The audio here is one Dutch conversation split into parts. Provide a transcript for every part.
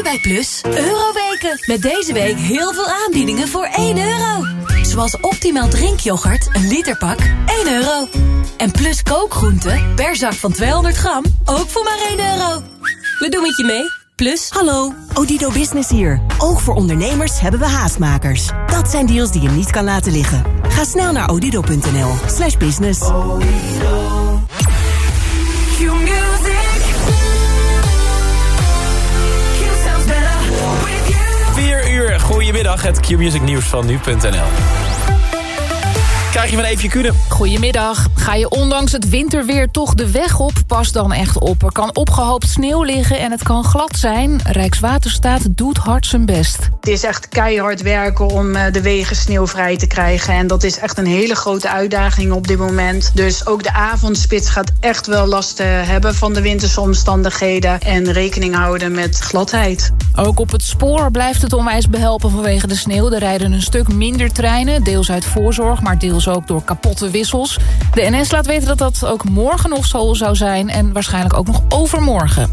Nu bij Plus, Euroweken. Met deze week heel veel aanbiedingen voor 1 euro. Zoals optimaal drinkyoghurt, een literpak, 1 euro. En Plus kookgroenten, per zak van 200 gram, ook voor maar 1 euro. We doen het je mee. Plus. Hallo, Odido Business hier. Ook voor ondernemers hebben we haastmakers. Dat zijn deals die je niet kan laten liggen. Ga snel naar odido.nl slash business. Vier goedemiddag, het Q-Music van nu.nl. Krijg je van Eefje Kunen. Goedemiddag. Ga je ondanks het winterweer toch de weg op? Pas dan echt op. Er kan opgehoopt sneeuw liggen en het kan glad zijn. Rijkswaterstaat doet hard zijn best. Het is echt keihard werken om eh, de wegen sneeuwvrij te krijgen. En dat is echt een hele grote uitdaging op dit moment. Dus ook de avondspits gaat echt wel last eh, hebben van de winterse omstandigheden. En rekening houden met gladheid. Ook op het spoor blijft het onwijs behelpen vanwege de sneeuw. Er rijden een stuk minder treinen, deels uit voorzorg, maar deels ook door kapotte wissels. De NS laat weten dat dat ook morgen nog zo zou zijn en waarschijnlijk ook nog overmorgen.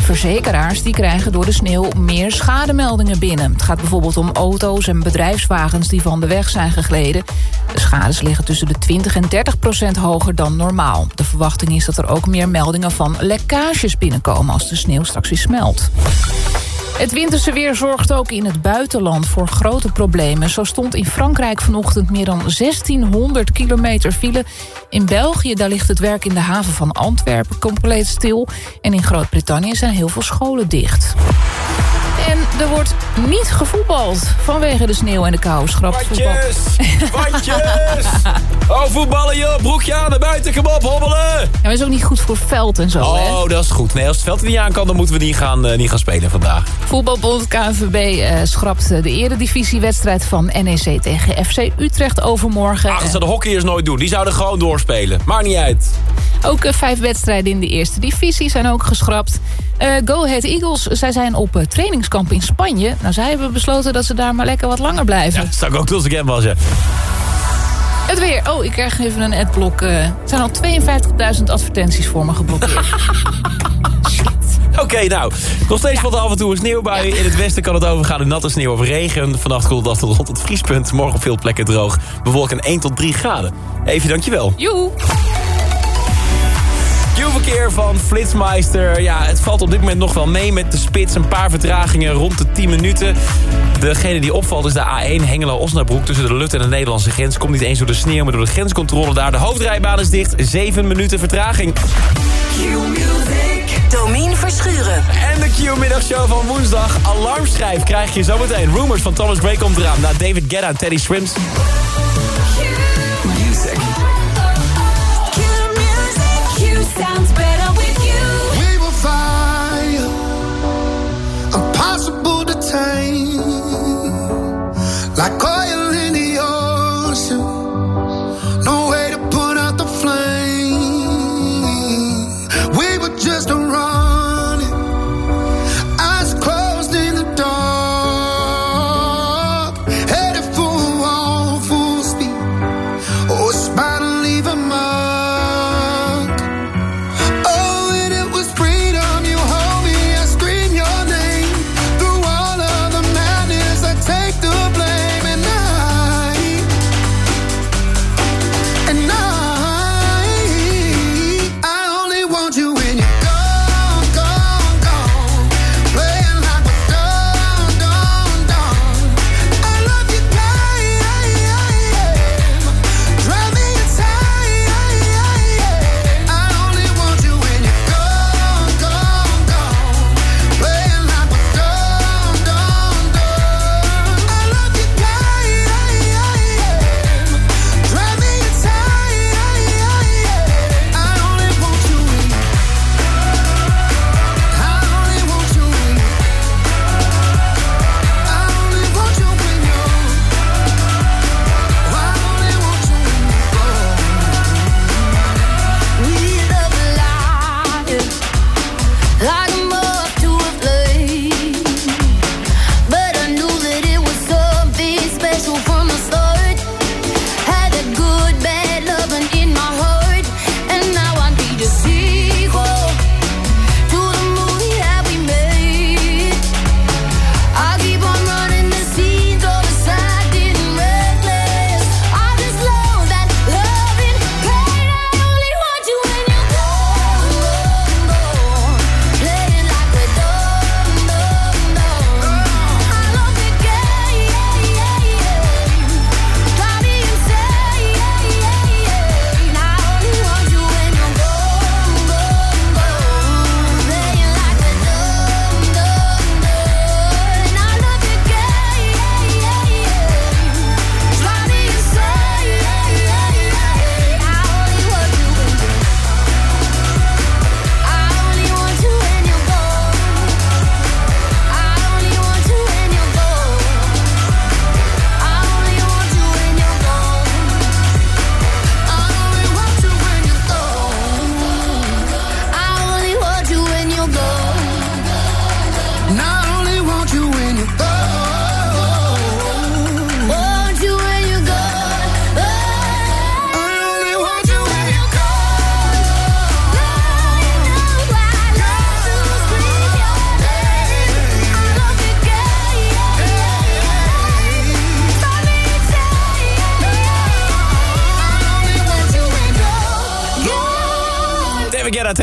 Verzekeraars die krijgen door de sneeuw meer schademeldingen binnen. Het gaat bijvoorbeeld om auto's en bedrijfswagens die van de weg zijn gegleden. De schades liggen tussen de 20 en 30 procent hoger dan normaal. De verwachting is dat er ook meer meldingen van lekkages binnenkomen... als de sneeuw straks weer smelt. Het winterse weer zorgt ook in het buitenland voor grote problemen. Zo stond in Frankrijk vanochtend meer dan 1600 kilometer file. In België daar ligt het werk in de haven van Antwerpen compleet stil. En in Groot-Brittannië zijn heel veel scholen dicht. En er wordt niet gevoetbald vanwege de sneeuw en de kou. Schrapt voetbal. Watjes, Oh, voetballen joh, broekje aan, naar buiten, kom op, hobbelen. Ja, maar is ook niet goed voor veld en zo, hè? Oh, dat is goed. Nee, als het veld er niet aan kan, dan moeten we niet gaan, eh, niet gaan spelen vandaag. Voetbalbond KNVB eh, schrapt de eredivisiewedstrijd van NEC tegen FC Utrecht overmorgen. Ach, dat zouden de hockeyers nooit doen. Die zouden gewoon doorspelen. Maakt niet uit. Ook eh, vijf wedstrijden in de eerste divisie zijn ook geschrapt. Eh, Go Ahead Eagles, zij zijn op eh, trainingskamp in Spanje. Nou, zij hebben besloten dat ze daar maar lekker wat langer blijven. Dat zou ik ook als ik hem was, ja. Het weer. Oh, ik krijg even een adblock. eh er zijn al 52.000 advertenties voor me geblokkeerd. Oké, nou. Nog steeds valt af en toe een sneeuwbui. In het westen kan het overgaan in natte sneeuw of regen. Vannacht koelt het tot rond het vriespunt. Morgen op veel plekken droog. Bewolken 1 tot 3 graden. Even dankjewel. Joe. Q-verkeer van Flitsmeister. Ja, het valt op dit moment nog wel mee met de spits. Een paar vertragingen rond de 10 minuten. Degene die opvalt is de A1 Hengelo-Osnabrück... tussen de Lut en de Nederlandse grens. Komt niet eens door de sneeuw, maar door de grenscontrole daar. De hoofdrijbaan is dicht. 7 minuten vertraging. Domien Verschuren. En de Q-middagshow van woensdag. Alarmschijf krijg je zometeen. Rumors van Thomas Gray komt eraan. Na David Guetta en Teddy Swims. sounds better with you. We were fire, impossible to tame, like oil.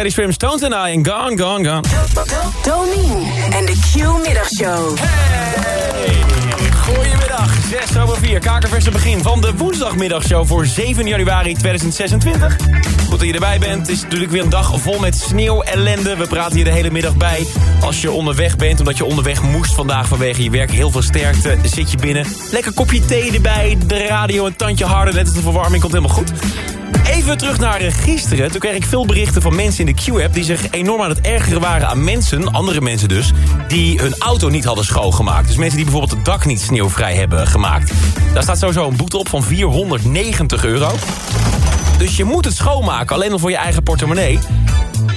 Stones and I en Gone, Gone, Gone. Domien en de Q-middagshow. Hey, goedemiddag. 6 over 4, kakerverse begin van de woensdagmiddagshow voor 7 januari 2026. Goed dat je erbij bent. Het is natuurlijk weer een dag vol met sneeuw, ellende. We praten hier de hele middag bij. Als je onderweg bent, omdat je onderweg moest vandaag vanwege je werk. Heel veel sterkte, zit je binnen. Lekker kopje thee erbij, de radio een tandje harder. Net als de verwarming, komt helemaal goed. Even terug naar eh, gisteren. Toen kreeg ik veel berichten van mensen in de Q-app... die zich enorm aan het ergeren waren aan mensen, andere mensen dus... die hun auto niet hadden schoongemaakt. Dus mensen die bijvoorbeeld het dak niet sneeuwvrij hebben gemaakt. Daar staat sowieso een boete op van 490 euro. Dus je moet het schoonmaken, alleen al voor je eigen portemonnee.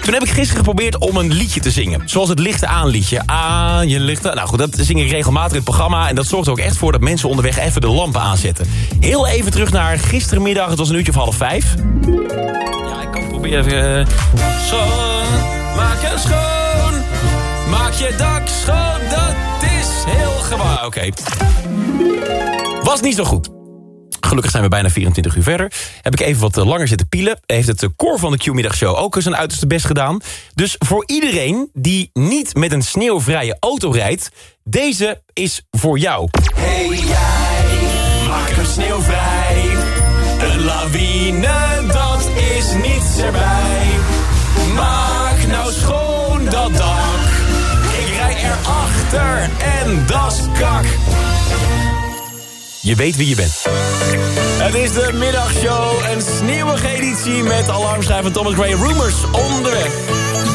Toen heb ik gisteren geprobeerd om een liedje te zingen. Zoals het lichte aanliedje. Aan je lichte... Nou goed, dat zing ik regelmatig in het programma. En dat zorgt er ook echt voor dat mensen onderweg even de lampen aanzetten. Heel even terug naar gistermiddag. Het was een uurtje of half vijf. Ja, ik kan proberen even... Schoon, maak je schoon. Maak je dak schoon, dat is heel gewoon. Oké. Was niet zo goed. Gelukkig zijn we bijna 24 uur verder. Heb ik even wat eh, langer zitten pielen. Heeft het koor van de Q-middagshow ook zijn uiterste best gedaan. Dus voor iedereen die niet met een sneeuwvrije auto rijdt... deze is voor jou. Hey jij, maak hem sneeuwvrij. Een lawine, dat is niets erbij. Maak nou schoon dat dak. Ik rij erachter en dat is kak. Je weet wie je bent. Het is de middagshow, een sneeuwige editie met alarmschrijver Thomas Gray. Rumors onderweg.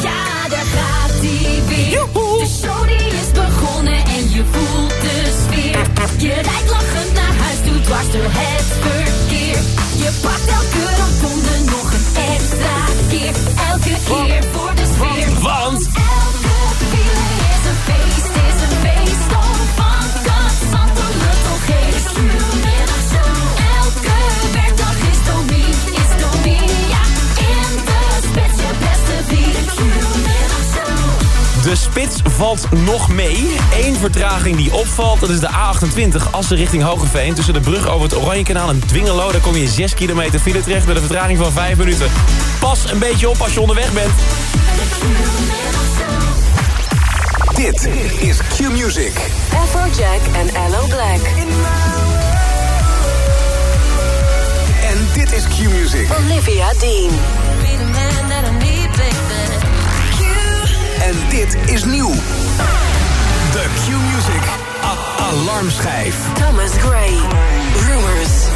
Ja, daar gaat hij weer. De show die is begonnen en je voelt de sfeer. Je rijdt lachend naar huis, doet dwars door het verkeer. Je pakt elke rotonde nog een extra keer. Elke keer voor de sfeer. Want Elke de spits valt nog mee. Eén vertraging die opvalt, dat is de A28 Assen richting Hogeveen. Tussen de brug over het Oranjekanaal en Dwingelo... daar kom je 6 kilometer file terecht met een vertraging van 5 minuten. Pas een beetje op als je onderweg bent. Dit is Q-Music. Afrojack en Aloe Black. En dit is Q-Music. Olivia Dean. En dit is nieuw. De Q-Music Alarmschijf. Thomas Gray. Rumors.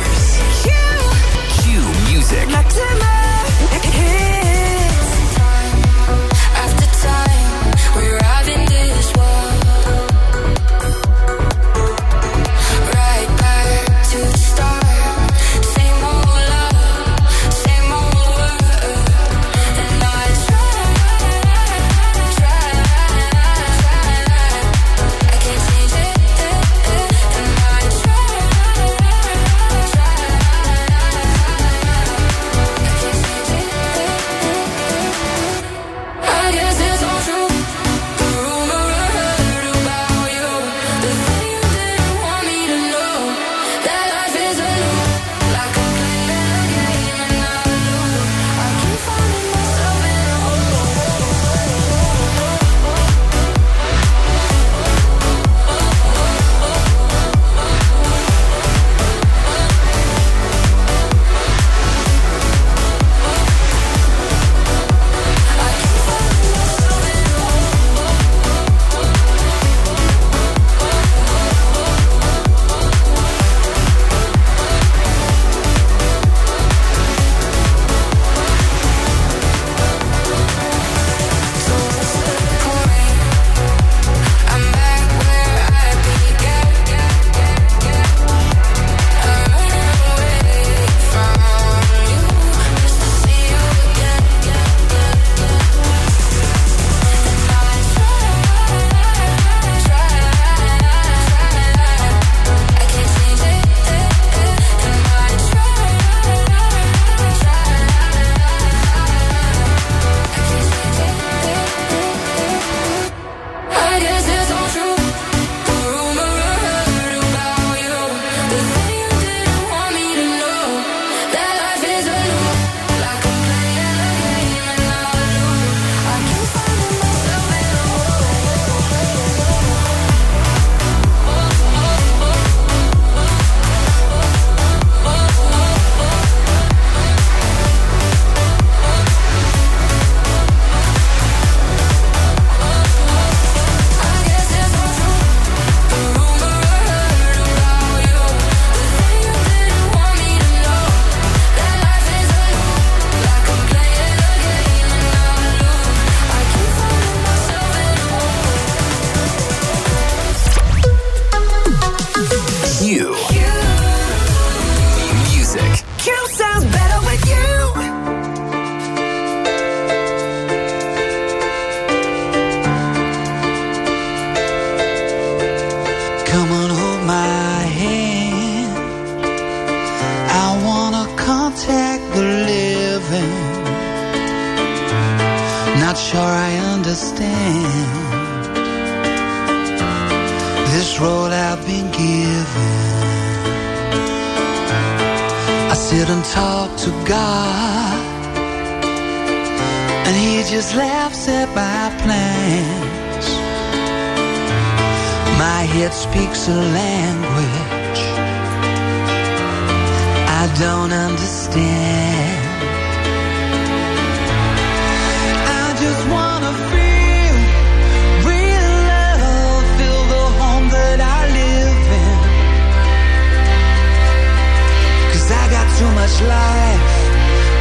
Life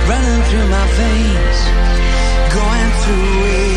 running through my veins, going through waste.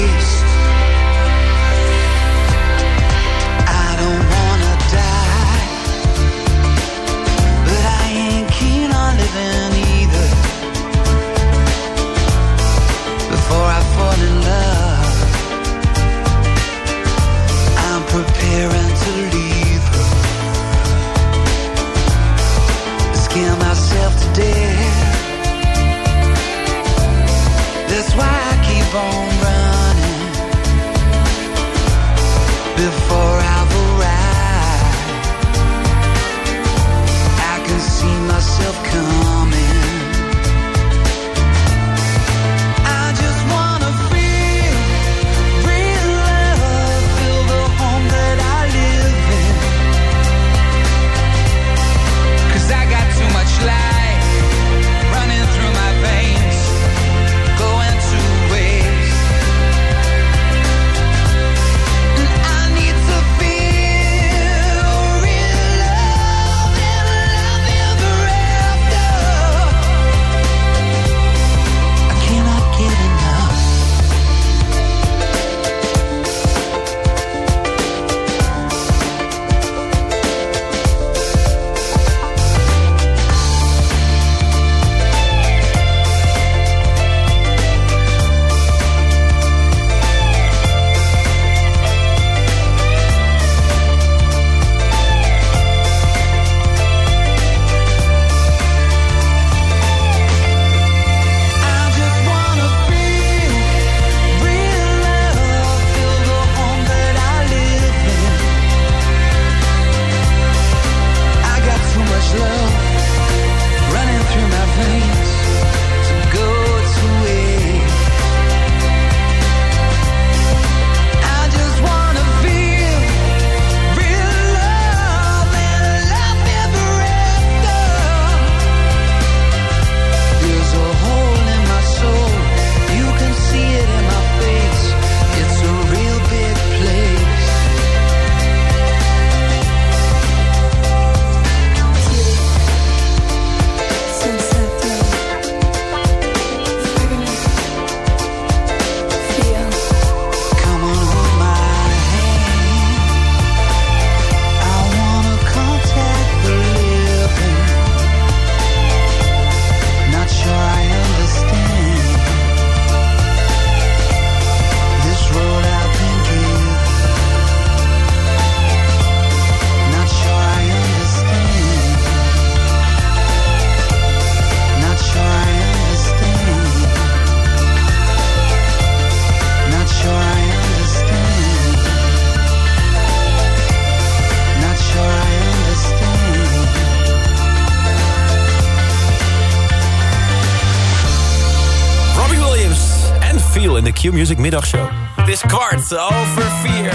Het is kwart over vier.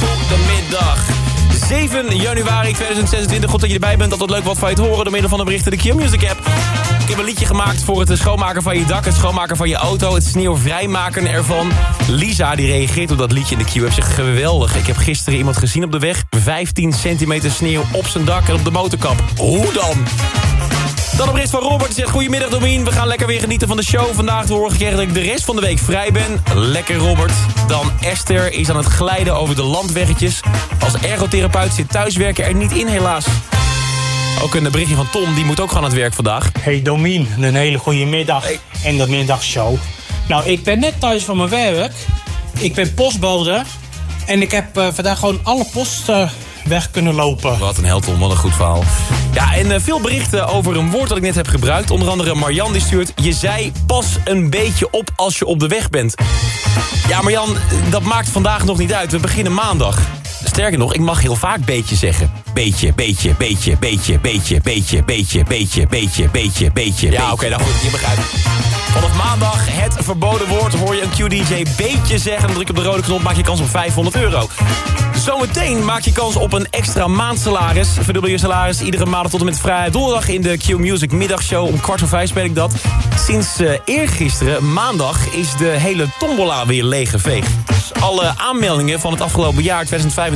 Goedemiddag. 7 januari 2026. Goed dat je erbij bent. Altijd leuk wat van je te horen door middel van de berichten de Q-Music app. Ik heb een liedje gemaakt voor het schoonmaken van je dak, het schoonmaken van je auto, het sneeuwvrijmaken ervan. Lisa die reageert op dat liedje in de Q-app. Zegt geweldig. Ik heb gisteren iemand gezien op de weg. 15 centimeter sneeuw op zijn dak en op de motorkap. Hoe dan? Dan een bericht van Robert. Zegt, goedemiddag Domien. We gaan lekker weer genieten van de show. Vandaag te horen gekregen dat ik de rest van de week vrij ben. Lekker Robert. Dan Esther is aan het glijden over de landweggetjes. Als ergotherapeut zit thuiswerken er niet in helaas. Ook een berichtje van Tom, die moet ook gaan aan het werk vandaag. Hey Domien, een hele goede middag en de middagshow. Nou, ik ben net thuis van mijn werk. Ik ben postbode en ik heb eh, vandaag gewoon alle posten weg kunnen lopen. Wat een held, Tom. Wat een goed verhaal. Ja, en eh, veel berichten over een woord dat ik net heb gebruikt. Onder andere Marjan die stuurt... Je zei pas een beetje op als je op de weg bent. Ja, Marjan, dat maakt vandaag nog niet uit. We beginnen maandag. Sterker nog, ik mag heel vaak beetje zeggen. Beetje, beetje, beetje, beetje, beetje, beetje, beetje, beetje, beetje, beetje, beetje. Ja, oké, dan goed, je begrijpt. Vanaf maandag het verboden woord hoor je een QDJ beetje zeggen. Dan druk op de rode knop, maak je kans op 500 euro. Zometeen maak je kans op een extra maandsalaris. Verdubbel je salaris iedere maand tot en met vrijdag donderdag in de Q-Music middagshow. Om kwart voor vijf speel ik dat. Sinds eergisteren, maandag, is de hele tombola weer leeggeveegd. Dus alle aanmeldingen van het afgelopen jaar 2015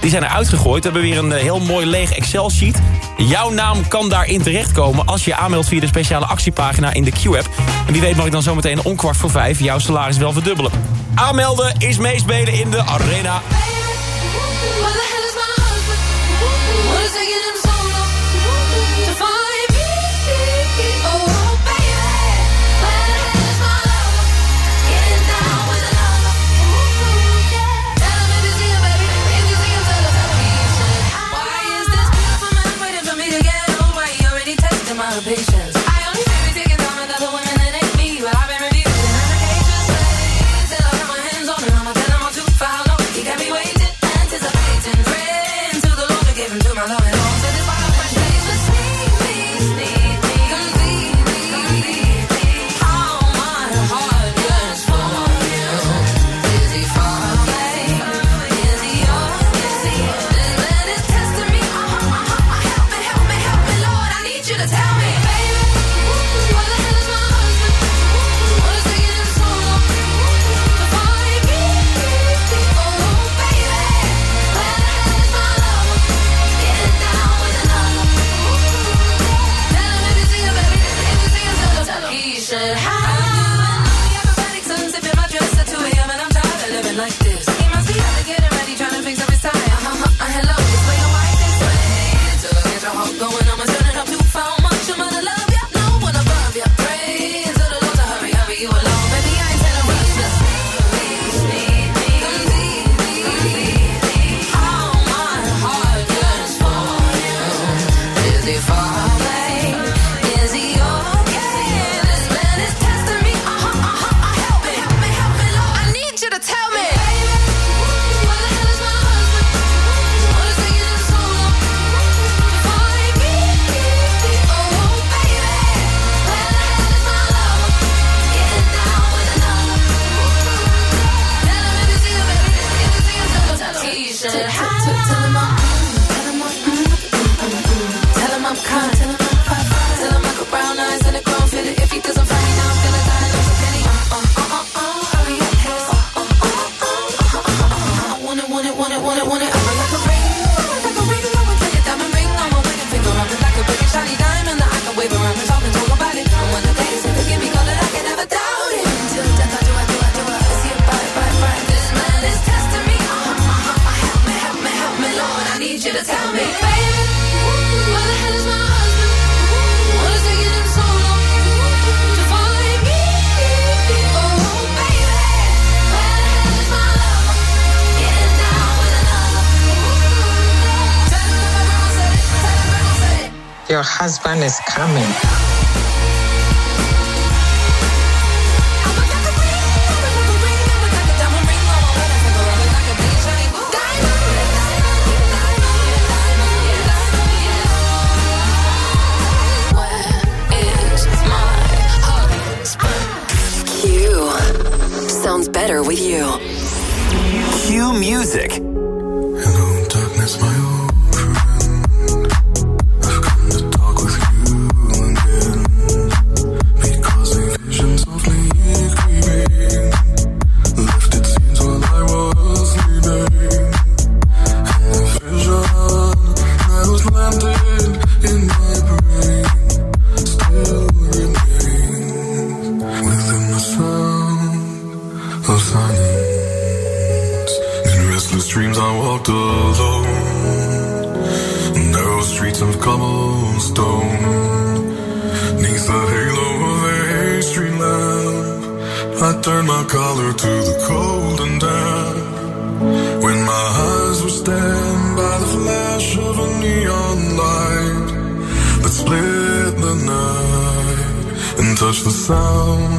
die zijn er uitgegooid. We hebben weer een eh, heel mooi leeg Excel-sheet. Jouw naam kan daarin terechtkomen als je aanmeldt via de speciale actiepagina in de Q-app. En wie weet mag ik dan zometeen om kwart voor vijf jouw salaris wel verdubbelen. Aanmelden is meespelen in de Arena. salvation. your husband is coming. Sounds better with you. Cue Music. for some.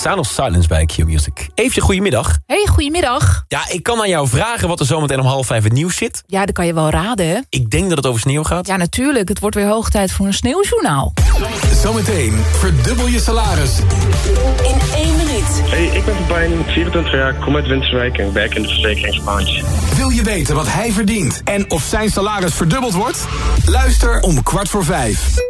Sound of Silence bij Q-Music. Even goedemiddag. Hey, goedemiddag. Ja, ik kan aan jou vragen wat er zometeen om half vijf het nieuws zit. Ja, dat kan je wel raden, hè? Ik denk dat het over sneeuw gaat. Ja, natuurlijk. Het wordt weer hoog tijd voor een sneeuwjournaal. Zometeen verdubbel je salaris. In één minuut. Hey, ik ben Pepijn, 24 jaar, kom uit Winterswijk en werk in de verzekeringsbranche. Wil je weten wat hij verdient en of zijn salaris verdubbeld wordt? Luister om kwart voor vijf.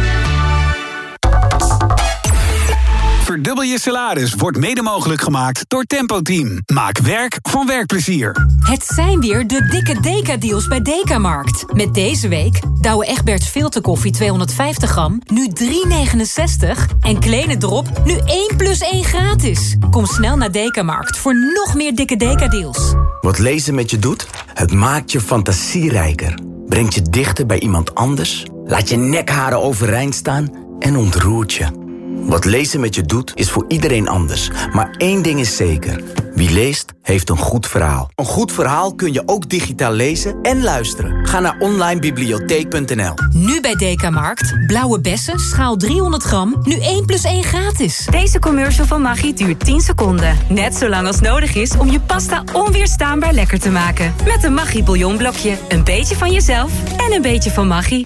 Verdubbel je salaris wordt mede mogelijk gemaakt door Tempo Team. Maak werk van werkplezier. Het zijn weer de dikke Deka-deals bij Dekamarkt. Met deze week Douwe Egberts filterkoffie 250 gram, nu 3,69. En Kleine Drop, nu 1 plus 1 gratis. Kom snel naar Dekamarkt voor nog meer dikke Deka-deals. Wat lezen met je doet? Het maakt je fantasierijker. Brengt je dichter bij iemand anders. Laat je nekharen overeind staan en ontroert je. Wat lezen met je doet, is voor iedereen anders. Maar één ding is zeker. Wie leest, heeft een goed verhaal. Een goed verhaal kun je ook digitaal lezen en luisteren. Ga naar onlinebibliotheek.nl Nu bij Dekamarkt. Blauwe bessen, schaal 300 gram, nu 1 plus 1 gratis. Deze commercial van Maggi duurt 10 seconden. Net zo lang als nodig is om je pasta onweerstaanbaar lekker te maken. Met een Maggi bouillonblokje. Een beetje van jezelf en een beetje van Maggi.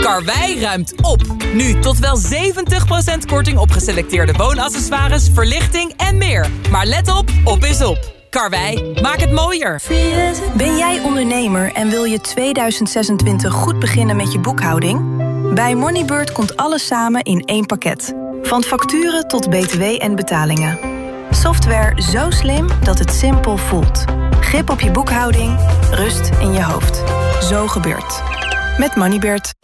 Karwei ruimt op. Nu tot wel 70% korting op geselecteerde woonaccessoires, verlichting en meer. Maar let op, op is op. Karwei, maak het mooier. Ben jij ondernemer en wil je 2026 goed beginnen met je boekhouding? Bij Moneybird komt alles samen in één pakket. Van facturen tot btw en betalingen. Software zo slim dat het simpel voelt. Grip op je boekhouding, rust in je hoofd. Zo gebeurt. Met Moneybird.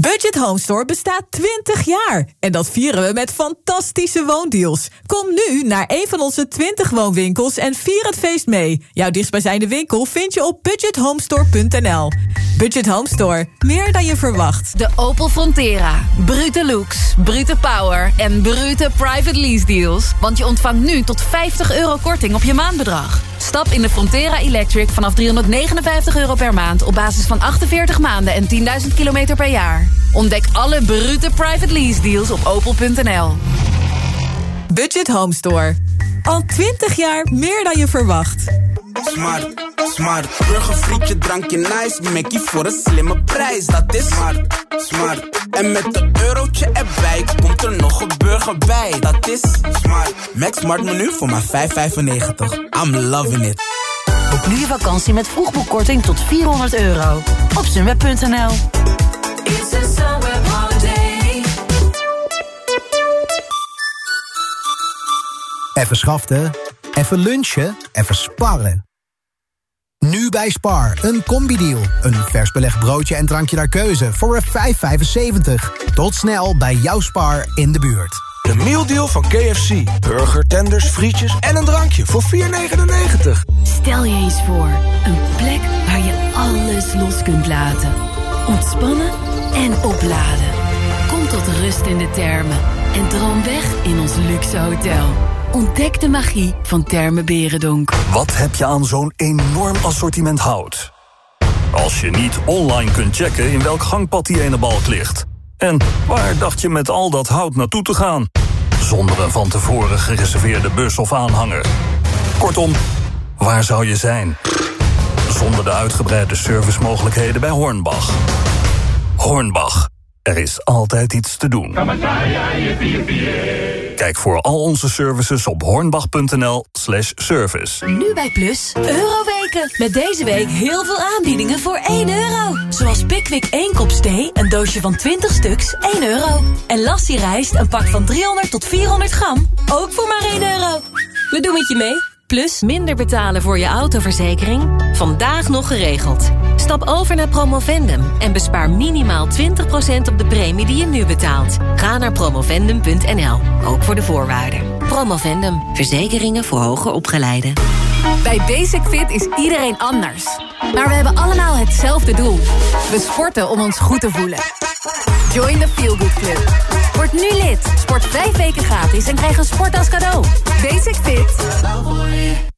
Budget Home Store bestaat 20 jaar. En dat vieren we met fantastische woondeals. Kom nu naar een van onze 20 woonwinkels en vier het feest mee. Jouw dichtstbijzijnde winkel vind je op budgethomestore.nl. Budget Home Store. Meer dan je verwacht. De Opel Frontera. Brute looks, brute power en brute private lease deals. Want je ontvangt nu tot 50 euro korting op je maandbedrag. Stap in de Frontera Electric vanaf 359 euro per maand... op basis van 48 maanden en 10.000 kilometer per jaar. Ontdek alle brute private lease deals op opel.nl. Budget Home Store. Al 20 jaar meer dan je verwacht. Smart, smart. Burgerfrietje, drankje nice. Mackie voor een slimme prijs. Dat is smart, smart. En met een eurotje erbij komt er nog een burger bij. Dat is smart. Max Smart menu voor maar 5,95. I'm loving it. Boek nu je vakantie met vroegboekkorting tot 400 euro. Op sunweb.nl Even schaften, even lunchen, even sparren. Nu bij Spar, een combi-deal. Een vers belegd broodje en drankje naar keuze voor 5,75. Tot snel bij jouw Spar in de buurt. De mealdeal van KFC. Burger, tenders, frietjes en een drankje voor 4,99. Stel je eens voor, een plek waar je alles los kunt laten. Ontspannen en opladen. Kom tot rust in de termen en droom weg in ons luxe hotel. Ontdek de magie van Termen Berendonk. Wat heb je aan zo'n enorm assortiment hout? Als je niet online kunt checken in welk gangpad die ene balk ligt. En waar dacht je met al dat hout naartoe te gaan? Zonder een van tevoren gereserveerde bus of aanhanger. Kortom, waar zou je zijn? Zonder de uitgebreide servicemogelijkheden bij Hornbach. Hornbach, er is altijd iets te doen. Kijk voor al onze services op hornbach.nl slash service. Nu bij Plus, Euroweken. Met deze week heel veel aanbiedingen voor 1 euro. Zoals Pickwick 1 kop thee, een doosje van 20 stuks, 1 euro. En Lassie rijst, een pak van 300 tot 400 gram, ook voor maar 1 euro. We doen het je mee. Plus minder betalen voor je autoverzekering? Vandaag nog geregeld. Stap over naar Promovendum en bespaar minimaal 20% op de premie die je nu betaalt. Ga naar promovendum.nl, ook voor de voorwaarden. Promovendum, verzekeringen voor hoger opgeleiden. Bij Basic Fit is iedereen anders. Maar we hebben allemaal hetzelfde doel. We sporten om ons goed te voelen. Join the Feel Good Club. Word nu lid. Sport vijf weken gratis en krijg een sport als cadeau. Basic Fit.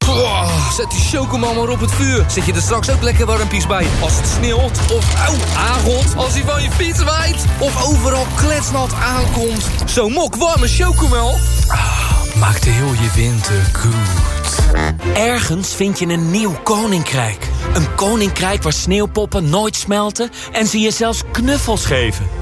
Oh, zet die chocomel maar op het vuur. Zet je er straks ook lekker warmpies bij. Als het sneeuwt of auw, aangot. Als hij van je fiets waait. Of overal kletsnat aankomt. Zo'n mok warme chocomel. Ah, maakt heel je winter goed. Ergens vind je een nieuw koninkrijk. Een koninkrijk waar sneeuwpoppen nooit smelten... en ze je zelfs knuffels geven.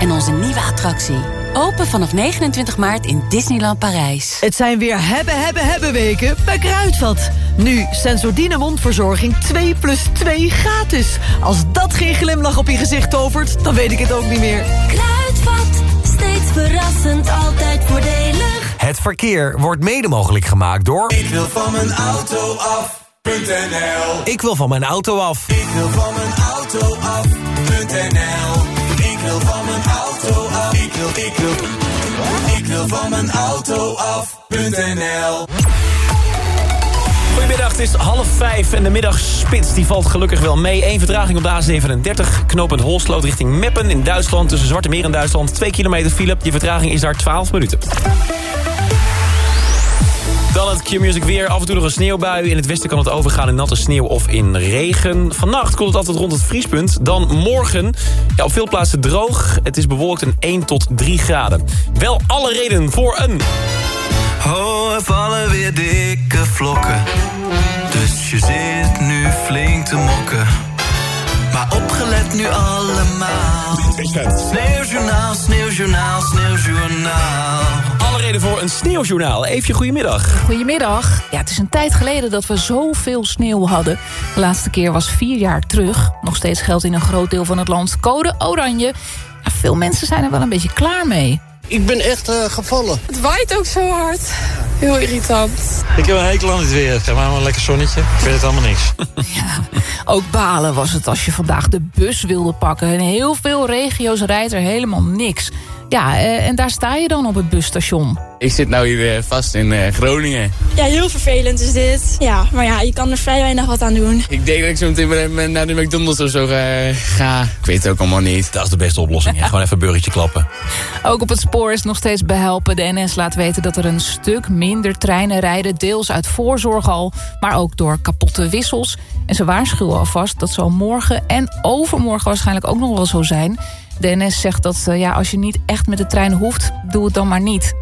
en onze nieuwe attractie. Open vanaf 29 maart in Disneyland Parijs. Het zijn weer hebben, hebben, hebben weken bij Kruidvat. Nu Sensordine mondverzorging 2 plus 2 gratis. Als dat geen glimlach op je gezicht tovert, dan weet ik het ook niet meer. Kruidvat, steeds verrassend, altijd voordelig. Het verkeer wordt mede mogelijk gemaakt door... Ik wil van mijn auto af.nl Ik wil van mijn auto af. Ik wil van mijn auto af.nl Ik wil van mijn auto af. Ik wil, ik wil, ik wil van mijn auto af.nl Goedemiddag, het is half vijf en de middagspits die valt gelukkig wel mee. Eén vertraging op de A37, knooppunt Holsloot richting Meppen in Duitsland. Tussen Zwarte Meer en Duitsland, 2 kilometer file. Die vertraging is daar 12 minuten. Dan het Q-Music weer. Af en toe nog een sneeuwbui. In het westen kan het overgaan in natte sneeuw of in regen. Vannacht komt het altijd rond het vriespunt. Dan morgen ja, op veel plaatsen droog. Het is bewolkt en 1 tot 3 graden. Wel alle reden voor een... Oh, er vallen weer dikke vlokken. Dus je zit nu flink te mokken. Maar opgelet nu allemaal. Sneeuwjournaal, sneeuwjournaal, sneeuwjournaal. Alle reden voor een sneeuwjournaal. Even goedemiddag. Goedemiddag. Ja, het is een tijd geleden dat we zoveel sneeuw hadden. De laatste keer was vier jaar terug. Nog steeds geldt in een groot deel van het land code oranje. Ja, veel mensen zijn er wel een beetje klaar mee. Ik ben echt uh, gevallen. Het waait ook zo hard. Heel irritant. Ik heb een hekel aan het weer. Ga maar een lekker zonnetje. Ik weet het allemaal niks. ja, ook balen was het als je vandaag de bus wilde pakken. In heel veel regio's rijdt er helemaal niks. Ja, uh, en daar sta je dan op het busstation. Ik zit nou hier uh, vast in uh, Groningen. Ja, heel vervelend is dit. Ja, maar ja, je kan er vrij weinig wat aan doen. Ik denk dat ik zo meteen naar de McDonald's of zo ga, ga. Ik weet het ook allemaal niet. Dat is de beste oplossing. Ja. Gewoon even een burgertje klappen. Ook op het spoor is nog steeds behelpen. De NS laat weten dat er een stuk minder treinen rijden. Deels uit voorzorg al, maar ook door kapotte wissels. En ze waarschuwen alvast dat zal morgen en overmorgen waarschijnlijk ook nog wel zo zijn. De NS zegt dat ja, als je niet echt met de trein hoeft, doe het dan maar niet.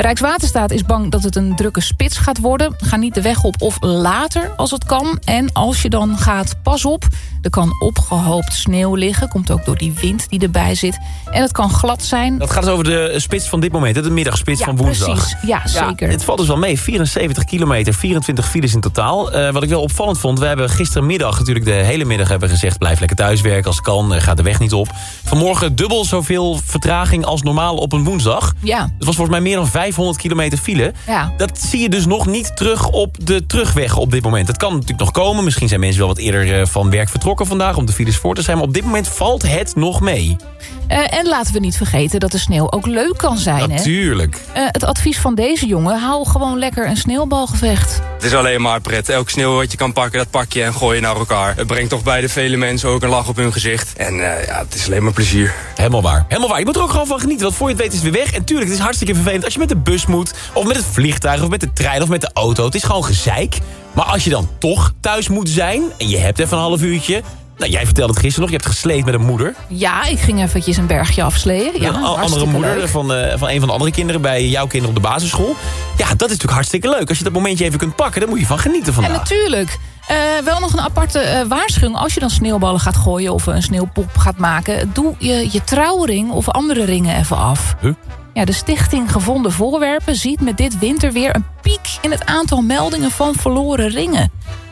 Rijkswaterstaat is bang dat het een drukke spits gaat worden. Ga niet de weg op of later als het kan. En als je dan gaat, pas op. Er kan opgehoopt sneeuw liggen. Komt ook door die wind die erbij zit. En het kan glad zijn. Dat gaat dus over de spits van dit moment, hè, de middagspits Ja, van woensdag. precies. Ja, zeker. het valt dus wel mee. 74 kilometer, 24 files in totaal. Eh, wat ik wel opvallend vond, we hebben gistermiddag natuurlijk de hele middag hebben gezegd... blijf lekker thuiswerken als het kan, ga de weg niet op. Vanmorgen dubbel zoveel vertraging als normaal op een woensdag. Ja. Het was volgens mij meer dan 500 kilometer file. Ja. Dat zie je dus nog niet terug op de terugweg op dit moment. Het kan natuurlijk nog komen. Misschien zijn mensen wel wat eerder eh, van werk vertrokken vandaag... om de files voor te zijn. Maar op dit moment valt het nog mee. Eh, en laten we niet vergeten dat de sneeuw ook leuk kan zijn. Hè? Natuurlijk. Eh, het advies van deze jongen, hou gewoon lekker een sneeuwbalgevecht. Het is alleen maar pret. Elk sneeuw wat je kan pakken, dat pak je en gooi je naar elkaar. Het brengt toch bij de vele mensen ook een lach op hun gezicht. En eh, ja, het is alleen maar plezier. Helemaal waar. Helemaal waar. Je moet er ook gewoon van genieten. Want voor je het weet is het weer weg. En tuurlijk, het is hartstikke vervelend als je met de bus moet. Of met het vliegtuig, of met de trein, of met de auto. Het is gewoon gezeik. Maar als je dan toch thuis moet zijn... en je hebt even een half uurtje... Nou, jij vertelde het gisteren nog. Je hebt gesleed met een moeder. Ja, ik ging eventjes een bergje afsleeën. Ja, een andere moeder leuk. van, eh, van een van de andere kinderen... bij jouw kinderen op de basisschool. Ja, dat is natuurlijk hartstikke leuk. Als je dat momentje even kunt pakken, dan moet je van genieten En vandaag. natuurlijk, eh, wel nog een aparte eh, waarschuwing. Als je dan sneeuwballen gaat gooien of een sneeuwpop gaat maken... doe je je trouwring of andere ringen even af. Huh? Ja, de stichting Gevonden Voorwerpen ziet met dit winterweer... een piek in het aantal meldingen van verloren ringen.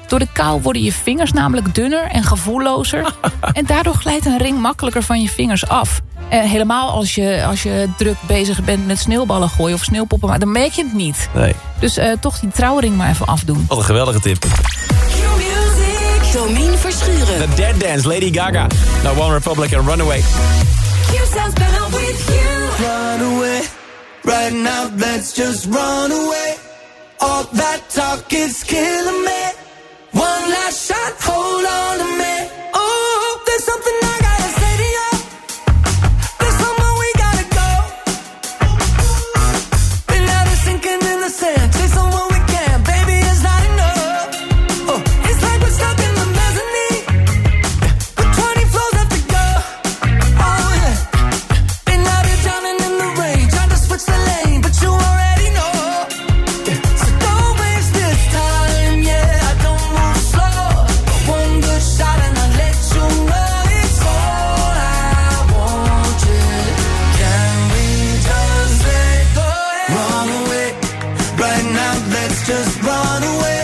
Door de kou worden je vingers namelijk dunner en gevoellozer. en daardoor glijdt een ring makkelijker van je vingers af. Eh, helemaal als je, als je druk bezig bent met sneeuwballen gooien of sneeuwpoppen... maar dan merk je het niet. Nee. Dus eh, toch die trouwring maar even afdoen. Wat een geweldige tip. Domien Verschuren. The Dead Dance, Lady Gaga. Nou, One Republic en Runaway. Run away, right now, let's just run away. All that talk is killing me. One last shot, hold on run away.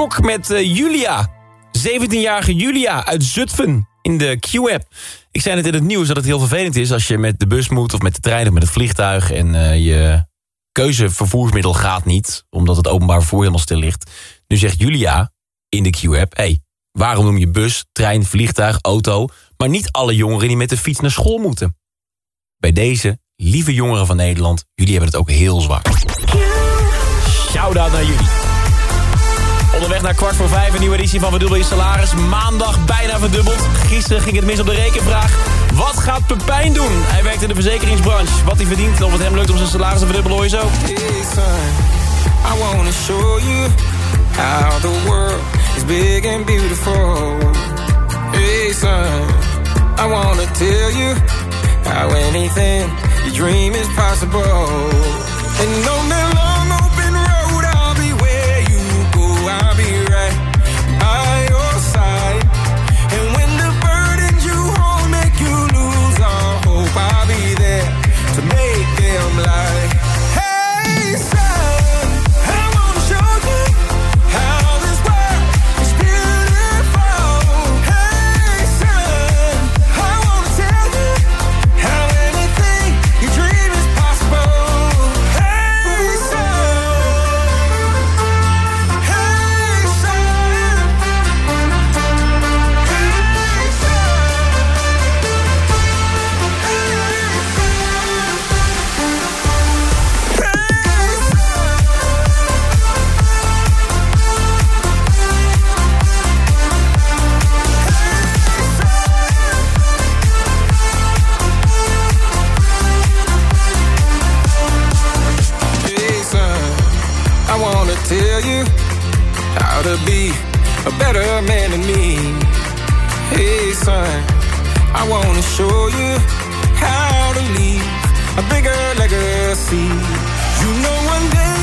Stok met eh, Julia. 17-jarige Julia uit Zutphen in de Q-app. Ik zei net in het nieuws dat het heel vervelend is... als je met de bus moet of met de trein of met het vliegtuig... en eh, je keuzevervoersmiddel gaat niet... omdat het openbaar vervoer helemaal stil ligt. Nu zegt Julia in de Q-app... hey, waarom noem je bus, trein, vliegtuig, auto... maar niet alle jongeren die met de fiets naar school moeten? Bij deze lieve jongeren van Nederland, jullie hebben het ook heel zwaar. Shout-out naar jullie. Onderweg naar kwart voor vijf, een nieuwe editie van Verdubbel je Salaris. Maandag bijna verdubbeld. Gisteren ging het mis op de rekenvraag. Wat gaat Pepijn doen? Hij werkt in de verzekeringsbranche. Wat hij verdient, of het hem lukt om zijn salaris te verdubbelen, hoor je zo. Hey son, I wanna show you how the world is big and beautiful. Hey son, I wanna tell you how anything you dream is possible. And on that a better man than me. Hey, son, I wanna show you how to leave a bigger legacy. You know, one day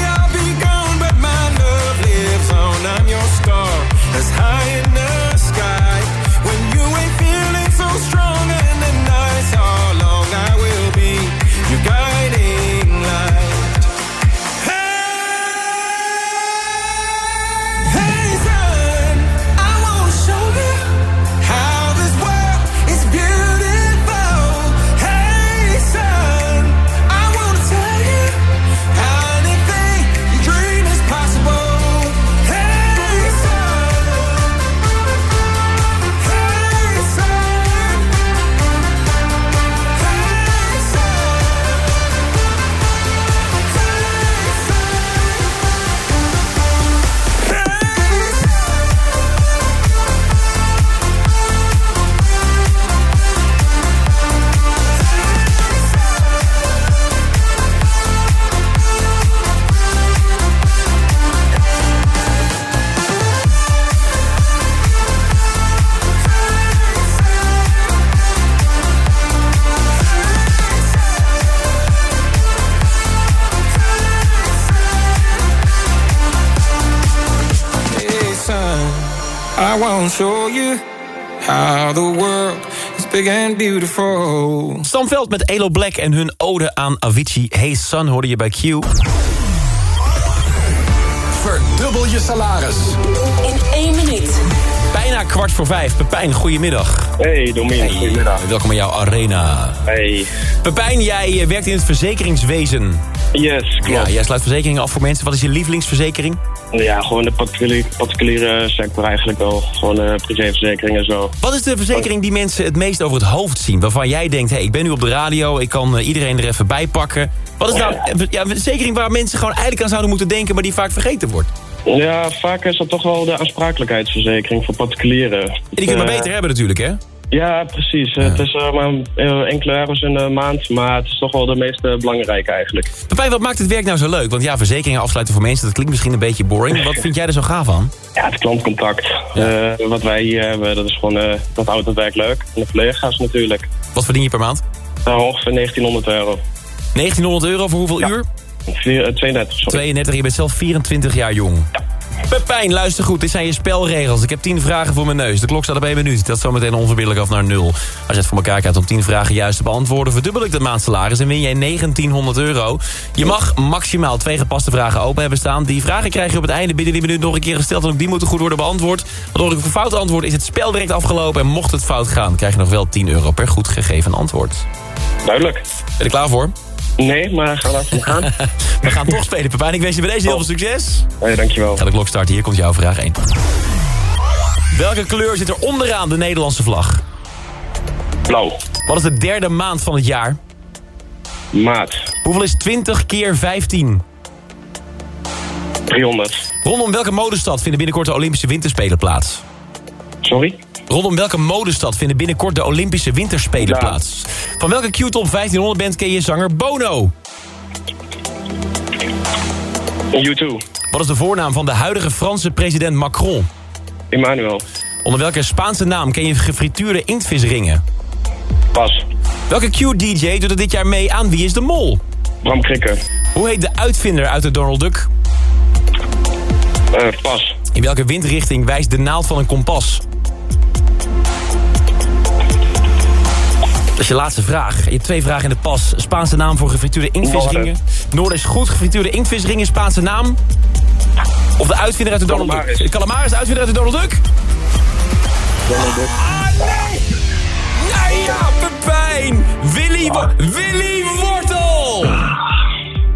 Show you how the world is big and beautiful. Stamveld met Elo Black en hun ode aan Avicii. Hey Sun hoorde je bij Q. Verdubbel je salaris. In één minuut. Bijna kwart voor vijf. Pepijn, goedemiddag. Hey, Domien, goedemiddag. Welkom in jouw arena. Hey. Pepijn, jij eh, werkt in het verzekeringswezen. Yes, klopt. Ja, jij sluit verzekeringen af voor mensen. Wat is je lievelingsverzekering? Ja, gewoon de particuliere, particuliere sector eigenlijk wel. Gewoon uh, privéverzekeringen en zo. Wat is de verzekering die mensen het meest over het hoofd zien? Waarvan jij denkt, hey, ik ben nu op de radio, ik kan uh, iedereen er even bij pakken. Wat is nou ja, een verzekering waar mensen gewoon eigenlijk aan zouden moeten denken... maar die vaak vergeten wordt? Ja, vaak is dat toch wel de aansprakelijkheidsverzekering voor particulieren. En die kun je maar beter hebben natuurlijk, hè? Ja, precies. Ja. Het is uh, maar enkele euro's in de maand, maar het is toch wel de meest belangrijke eigenlijk. Pepijn, wat maakt het werk nou zo leuk? Want ja, verzekeringen afsluiten voor mensen, dat klinkt misschien een beetje boring. Wat vind jij er zo gaaf aan? Ja, het klantcontact. Ja. Uh, wat wij hier hebben, dat is gewoon, dat houdt het werk leuk. En de collega's natuurlijk. Wat verdien je per maand? Nou, ongeveer 1900 euro. 1900 euro voor hoeveel ja. uur? 32, sorry. 32, je bent zelf 24 jaar jong. Ja. Pepijn, luister goed, dit zijn je spelregels. Ik heb 10 vragen voor mijn neus. De klok staat op 1 minuut. Dat is zometeen onverbiddelijk af naar 0. Als je het voor elkaar krijgt om 10 vragen juist te beantwoorden... verdubbel ik dat maandsalaris en win jij 1900 euro. Je mag maximaal twee gepaste vragen open hebben staan. Die vragen krijg je op het einde binnen die minuut nog een keer gesteld... en ook die moeten goed worden beantwoord. Want door een fout antwoord is het spel direct afgelopen... en mocht het fout gaan, krijg je nog wel 10 euro per goed gegeven antwoord. Duidelijk. Ben je er klaar voor? Nee, maar gaan we gaan. we gaan toch spelen, Pepijn. Ik wens je bij deze heel veel succes. Hey, dankjewel. Ga de klok starten. Hier komt jouw vraag 1. Welke kleur zit er onderaan de Nederlandse vlag? Blauw. Wat is de derde maand van het jaar? Maat. Hoeveel is 20 keer 15? 300. Rondom welke modestad vinden binnenkort de Olympische Winterspelen plaats? Sorry? Rondom welke modestad vinden binnenkort de Olympische Winterspelen ja. plaats? Van welke Q-top 1500 band ken je zanger Bono? U2. Wat is de voornaam van de huidige Franse president Macron? Emmanuel. Onder welke Spaanse naam ken je gefrituurde inktvisringen? Pas. Welke Q-DJ doet er dit jaar mee aan Wie is de Mol? Bram Krikke. Hoe heet de uitvinder uit de Donald Duck? Uh, pas. In welke windrichting wijst de naald van een kompas? Dat is je laatste vraag. Je hebt twee vragen in de pas. Spaanse naam voor gefrituurde inktvisringen. Noorden. Noorden is goed. Gefrituurde inktvisringen, Spaanse naam. Of de uitvinder uit de Donald Duck. De calamaris, de uitvinder uit de Donald Duck. Donald Duck. Ah, nee! Ja, ja, Pepijn! Willy, Wo Willy Wortel!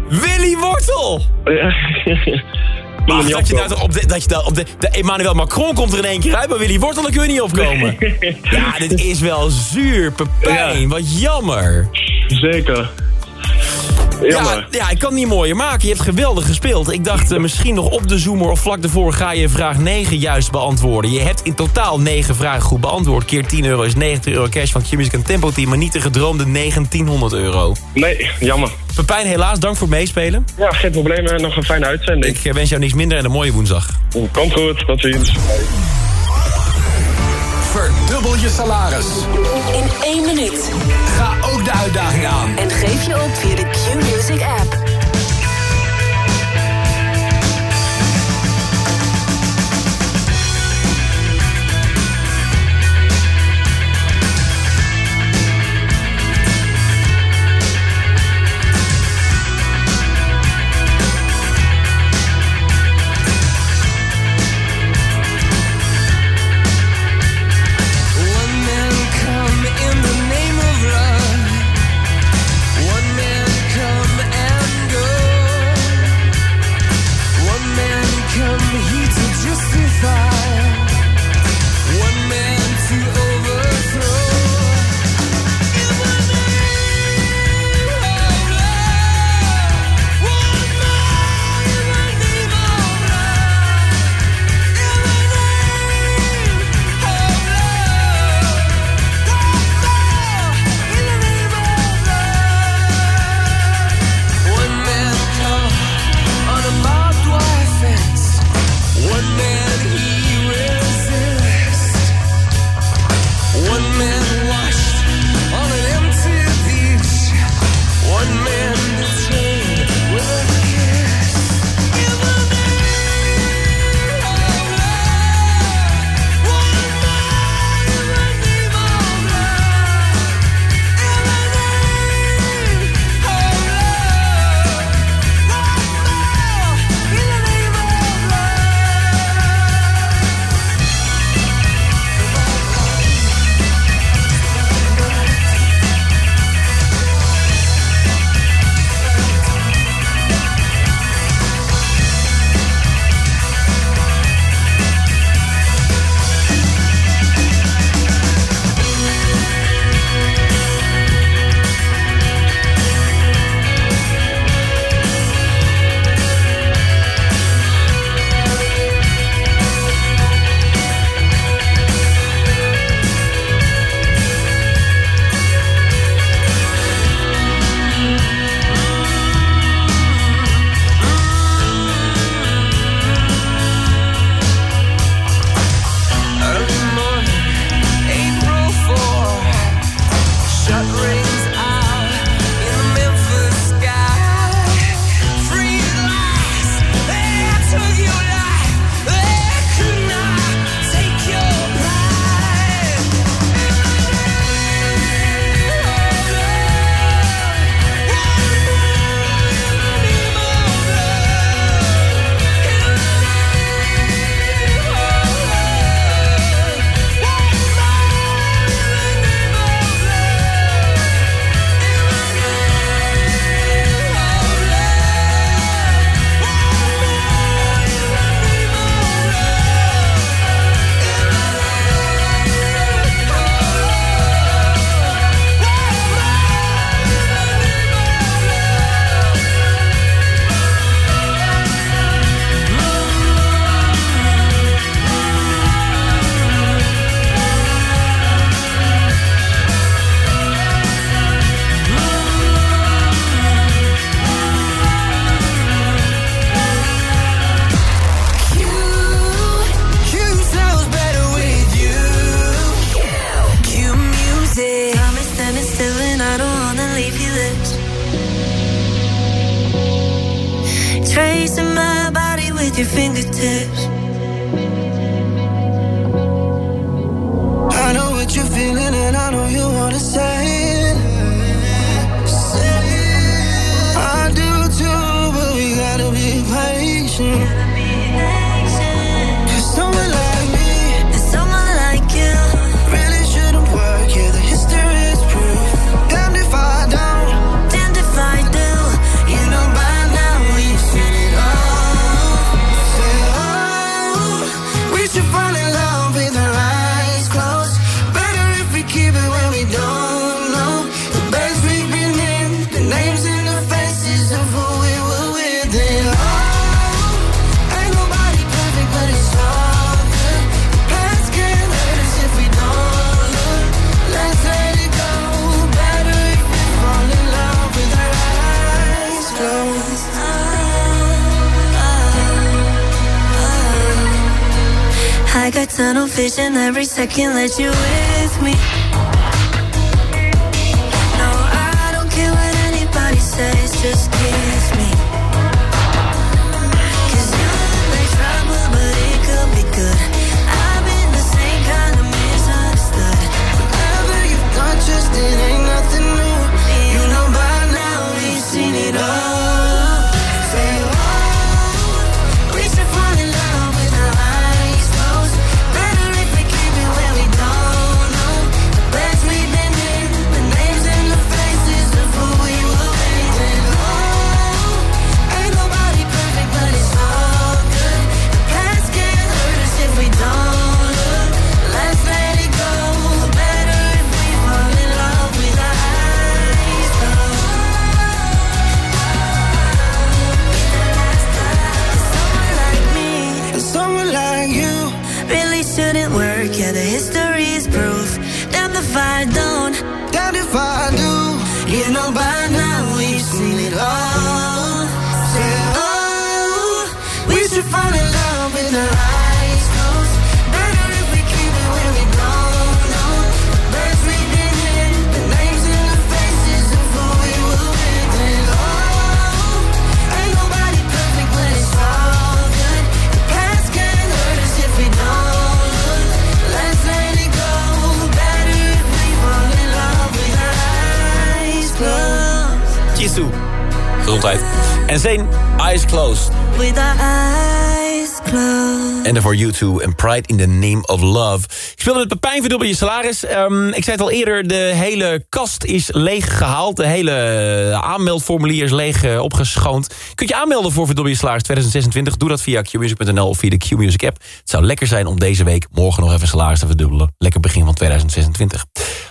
Willy Wortel! Ach, dat je, nou op de, dat je daar op de, de Emmanuel Macron komt er in één keer uit, maar Willy Wortel, dan kun je niet opkomen. ja, dit is wel zuur, Pepijn. Ja. Wat jammer. Zeker. Ja, ja, ik kan het niet mooier maken. Je hebt geweldig gespeeld. Ik dacht uh, misschien nog op de zoomer of vlak ervoor ga je vraag 9 juist beantwoorden. Je hebt in totaal 9 vragen goed beantwoord. Keer 10 euro is 90 euro cash van Q-Music en Tempo Team. Maar niet de gedroomde 1900 euro. Nee, jammer. Pepijn, helaas, dank voor het meespelen. Ja, geen probleem. En nog een fijne uitzending. Ik wens jou niks minder en een mooie woensdag. Komt goed, tot ziens. Verdubbel je salaris. In één minuut. Ga ook de uitdaging aan. En geef je op via de Q-Music app. Got tunnel vision every second that you're with me. No, I don't care what anybody says, just Gezondheid. En Zane, Eyes Closed. With our eyes closed. En daarvoor U2 en Pride in the Name of Love. Speelde met Pepijn, verdubbel je salaris. Ehm, ik zei het al eerder, de hele kast is leeg gehaald. De hele aanmeldformulier is leeg eh, opgeschoond. Je kunt je aanmelden voor verdubbel je salaris 2026. Doe dat via qmusic.nl of via de Qmusic app. Het zou lekker zijn om deze week morgen nog even salaris te verdubbelen. Lekker begin van 2026.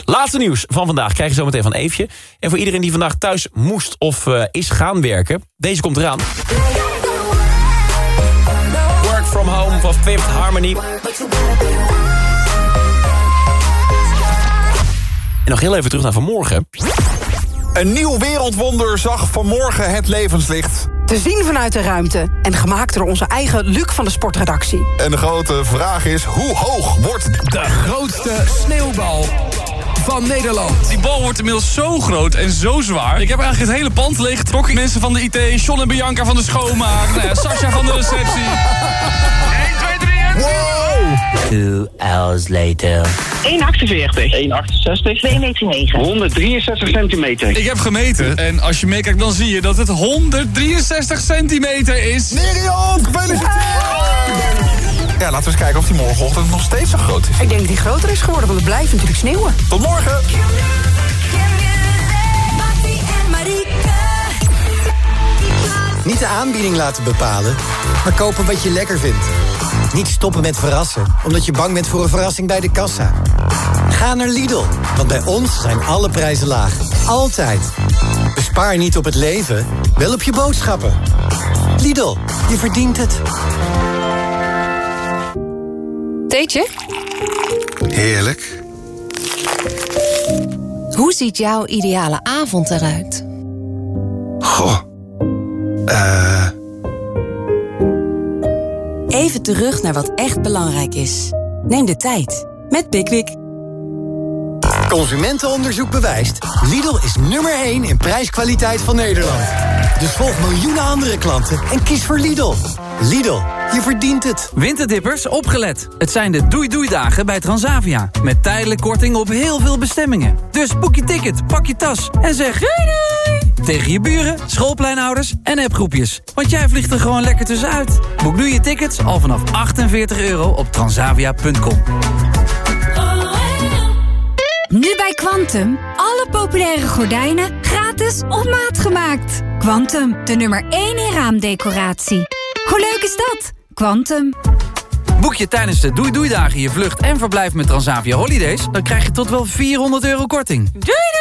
Laatste nieuws van vandaag krijg je zo meteen van Eefje. En voor iedereen die vandaag thuis moest of eh, is gaan werken. Deze komt eraan. Work from home van Fifth Harmony. En nog heel even terug naar vanmorgen. Een nieuw wereldwonder zag vanmorgen het levenslicht. Te zien vanuit de ruimte en gemaakt door onze eigen Luc van de Sportredactie. En de grote vraag is, hoe hoog wordt De grootste sneeuwbal van Nederland. Die bal wordt inmiddels zo groot en zo zwaar. Ik heb eigenlijk het hele pand leeggetrokken. Mensen van de IT, John en Bianca van de schoonmaak. Nou ja, Sascha van de receptie. 1, 2, 3 en... Wow! Two hours later. 1,48. 1,68. 2,9 meter. 163 centimeter. Ik heb gemeten en als je meekijkt dan zie je dat het 163 centimeter is. Nerion, gefeliciteerd! Ja, laten we eens kijken of die morgenochtend nog steeds zo groot is. Ik denk dat die groter is geworden, want het blijft natuurlijk sneeuwen. Tot morgen! Niet de aanbieding laten bepalen, maar kopen wat je lekker vindt. Niet stoppen met verrassen, omdat je bang bent voor een verrassing bij de kassa. Ga naar Lidl, want bij ons zijn alle prijzen laag. Altijd. Bespaar niet op het leven, wel op je boodschappen. Lidl, je verdient het. Theetje? Heerlijk. Hoe ziet jouw ideale avond eruit? Goh. Eh... Even terug naar wat echt belangrijk is. Neem de tijd met Pickwick. Consumentenonderzoek bewijst. Lidl is nummer 1 in prijskwaliteit van Nederland. Dus volg miljoenen andere klanten en kies voor Lidl. Lidl, je verdient het. Winterdippers, opgelet. Het zijn de doei-doei-dagen bij Transavia. Met tijdelijk korting op heel veel bestemmingen. Dus boek je ticket, pak je tas en zeg doei doei! Tegen je buren, schoolpleinouders en appgroepjes. Want jij vliegt er gewoon lekker tussenuit. Boek nu je tickets al vanaf 48 euro op transavia.com. Nu bij Quantum. Alle populaire gordijnen gratis op maat gemaakt. Quantum, de nummer 1 in raamdecoratie. Hoe leuk is dat? Quantum. Boek je tijdens de Doei Doei Dagen je vlucht en verblijf met Transavia Holidays... dan krijg je tot wel 400 euro korting. Doei doei!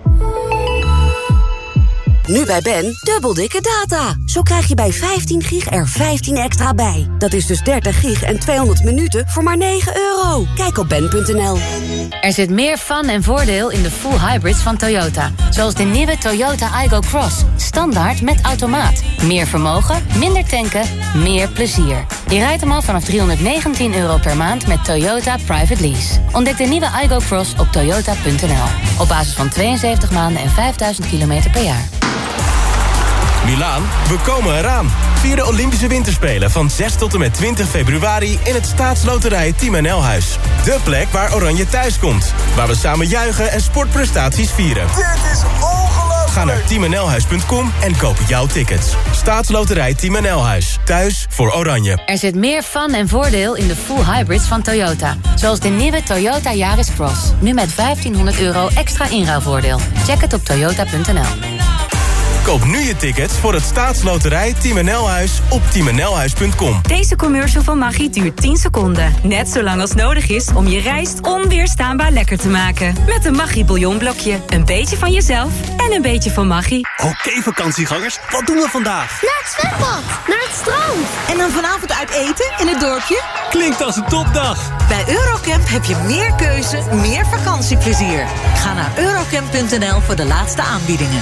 Nu bij Ben, dubbel dikke data. Zo krijg je bij 15 gig er 15 extra bij. Dat is dus 30 gig en 200 minuten voor maar 9 euro. Kijk op ben.nl. Er zit meer fun en voordeel in de full hybrids van Toyota. Zoals de nieuwe Toyota Igo Cross. Standaard met automaat. Meer vermogen, minder tanken, meer plezier. Je rijdt hem al vanaf 319 euro per maand met Toyota Private Lease. Ontdek de nieuwe Igo Cross op toyota.nl. Op basis van 72 maanden en 5000 kilometer per jaar. Milaan, we komen eraan. Vier de Olympische Winterspelen van 6 tot en met 20 februari... in het staatsloterij Team NL Huis. De plek waar Oranje thuis komt. Waar we samen juichen en sportprestaties vieren. Dit is ongelooflijk! Ga naar teamnlhuis.com en koop jouw tickets. Staatsloterij Team NL Huis. Thuis voor Oranje. Er zit meer fun en voordeel in de full hybrids van Toyota. Zoals de nieuwe Toyota Yaris Cross. Nu met 1500 euro extra inruilvoordeel. Check het op toyota.nl. Koop nu je tickets voor het staatsloterij Team NL Huis op teamnlhuis.com. Deze commercial van Maggi duurt 10 seconden. Net zo lang als nodig is om je rijst onweerstaanbaar lekker te maken. Met een Maggi bouillonblokje. Een beetje van jezelf en een beetje van Maggi. Oké vakantiegangers, wat doen we vandaag? Naar het zwembad, naar het strand. En dan vanavond uit eten in het dorpje? Klinkt als een topdag. Bij Eurocamp heb je meer keuze, meer vakantieplezier. Ga naar eurocamp.nl voor de laatste aanbiedingen.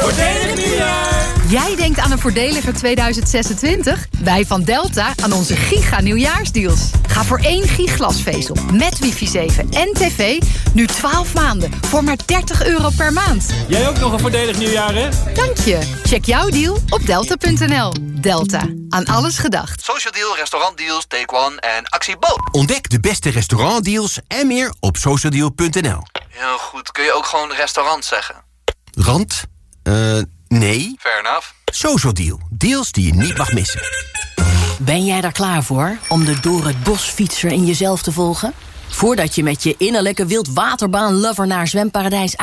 Voordelig nieuwjaar! Jij denkt aan een voordeliger 2026? Wij van Delta aan onze giga nieuwjaarsdeals. Ga voor één gig glasvezel met wifi 7 en tv nu 12 maanden voor maar 30 euro per maand. Jij ook nog een voordelig nieuwjaar, hè? Dank je. Check jouw deal op delta.nl. Delta. Aan alles gedacht. Social Deal, restaurantdeals, Take One en Actie Bo. Ontdek de beste restaurantdeals en meer op socialdeal.nl. Heel goed. Kun je ook gewoon restaurant zeggen? Rand? Eh, nee. Fair enough. Social Deal. Deals die je niet mag missen. Ben jij daar klaar voor om de door het bos fietser in jezelf te volgen? Voordat je met je innerlijke wildwaterbaan-lover naar zwemparadijs